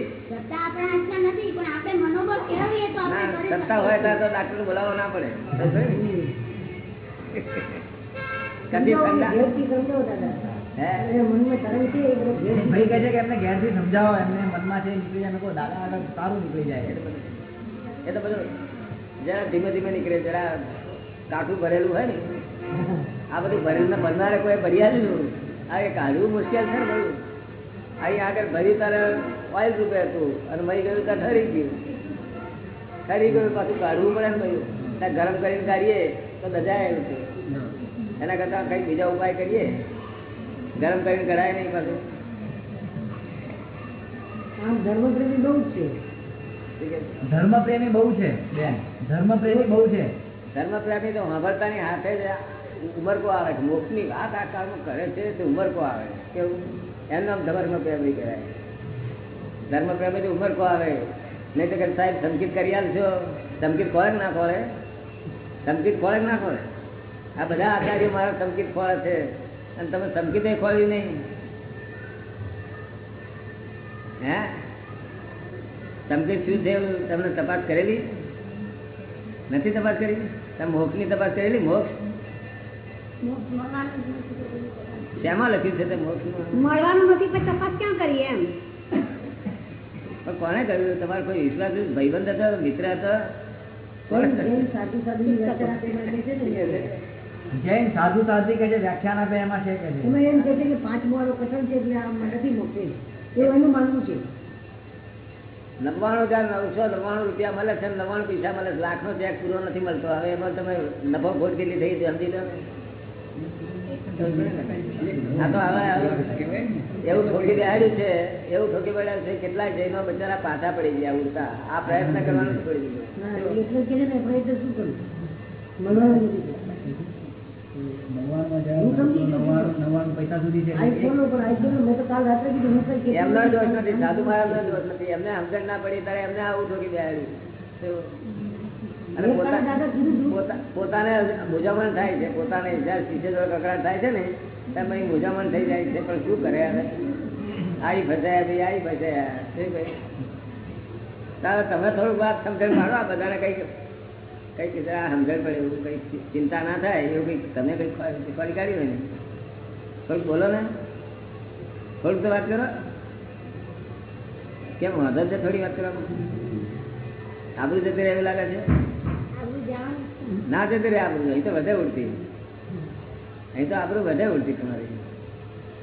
સત્તા હોય તો ડાક્ટર બોલાવો ના પડે. કદી ભાઈ કહે છે કે એમને ઘેરથી સમજાવો એમને મનમાં છે નીકળી જાય કહું, દાદા સારું નીકળી જાય. એ તો બધું. જરા ધીમે ધીમે નીકળે જરા કાઠું ભરેલું હોય ને. આ બધું ભરેલું ને ભરનારે કોઈ ભર્યાલું આ એ કાઢવું મુશ્કેલ છે ને ભાઈ. અહીં આગળ ભરી તારે ઓઇલ રૂપે હતું અને મરી ગયું ત્યાં ઠરી ગયું. ઠરી ગયું પાછું કાઢવું પડે ને ભાઈ. ત્યાં ગરમ કરીને કાઢીએ તો દજાય એવું છે. એના કરતાં કંઈક બીજા ઉપાય કરીએ. ગરમ કરીને કરાય નહીં પાછું. ધર્મપ્રેમી બહુ જ છે. ઠીક છે. ધર્મ પ્રેમી બહુ છે. બેન. ધર્મ પ્રેમી બહુ છે. ધર્મપ્રેમી તો સાંભળતાની હાથે જ ઉમરકો આવે છે? મોક્ષની વાત આ કાળમાં કરે છે તે ઉમરકો આવે કેવું? એમનો ધર્મ પ્રેમી કહેવાય. ધર્મ પ્રેમી તો ઉમરકો આવે. નહીં તો કે સાહેબ સંકિત કરી આલશો સંકિત ખોળે ના ખોળે સંકિત ખોળે ના ખોળે આ બધા આચાર્યો મારા સંકિત ખોળે છે. અને તમે સંકિતે ખોળ્યું નહીં. હે? સંકિત શું છે? તમને તપાસ કરેલી? નથી તપાસ કરી? તમે મોક્ષની તપાસ કરેલી? મોક્ષ? શેમાં લખ્યું છે તે મળવાનું નથી પણ તપાસ ક્યાં કરીએ એમ? પણ કોને કર્યું? તમારે કોઈ વિશ્વાસ ભાઈબંધ હતો મિત્ર હતો? જૈન સાધુ સાધુ કે છે વ્યાખ્યાન આપે એમાં છે? કે એમાં એમ કહે છે કે પાંચ મોડો કઠણ છે એટલે આમ નથી મોકલે એવું એનું માનવું છે. નવ્વાણું હજાર નવસો નવ્વાણું રૂપિયા મળે છે નવ્વાણું પૈસા મળે લાખનો ચેક પૂરો નથી મળતો. હવે એમાં તમે નફો ખોટ કેટલી થઈ સમજી લો. એવું ઠોકી બેહાડ્યું છે એવું ઠોકી પડ્યા છે કેટલાક જૈનો બચારા પાછા પડી ગયા ઉડતા આ પ્રયત્ન કરવાનું છોડી દીધું ને એમનો દોષ નથી સાધુ મહારાજનો દોષ નથી. એમને સમજણ ના પડી ત્યારે એમને આવું ઠોકી બેહાડ્યું પોતાને મૂંઝામણ થાય છે પોતાને કકડાટ થાય છે ને ત્યાં પછી મૂંઝામણ થઈ જાય છે પણ શું કરે હવે? આઈ ફસાયા ભાઈ આઈ ફસાયા શું કહે? તારે તમે થોડુંક વાત સમજણ પાડો આ બધાને કંઈક કંઈક સમજણ પડે એવું કંઈક ચિંતા ના થાય એવું કંઈક તમે કંઈક શીખવાડી કાઢ્યું હોય ને. થોડુંક બોલો ને. થોડુંક તો વાત કરો. કેમ વાંધો છે થોડી વાત કરવામાં? આબરું જતી રહેવું લાગે છે? ના જતી રે આપણું અહીં તો વધે ઉડતી. અહીં તો આપણું વધે ઉડતી તમારી.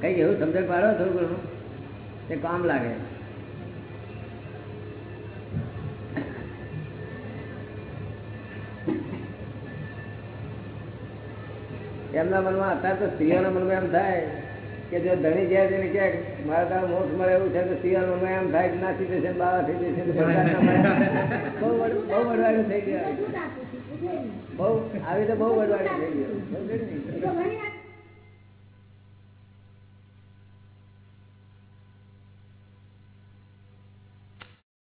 કઈ એવું સમજણ પાડો થોડું ઘણું. તે કામ લાગે. એમના મનમાં અત્યારે તો સ્ત્રીઓના મનમાં એમ થાય કે જો ધણી ગયા છે ને કે મારા તારા મોક્ષ મળે એવું છે તો સ્ત્રીઓના મનમાં એમ થાય કે નાસી જશે બાવા થઈ જશે [laughs] બહુ વડવાનું થઈ ગયા બહુ આવી તો બહુ વડવાડી થઈ ગયો?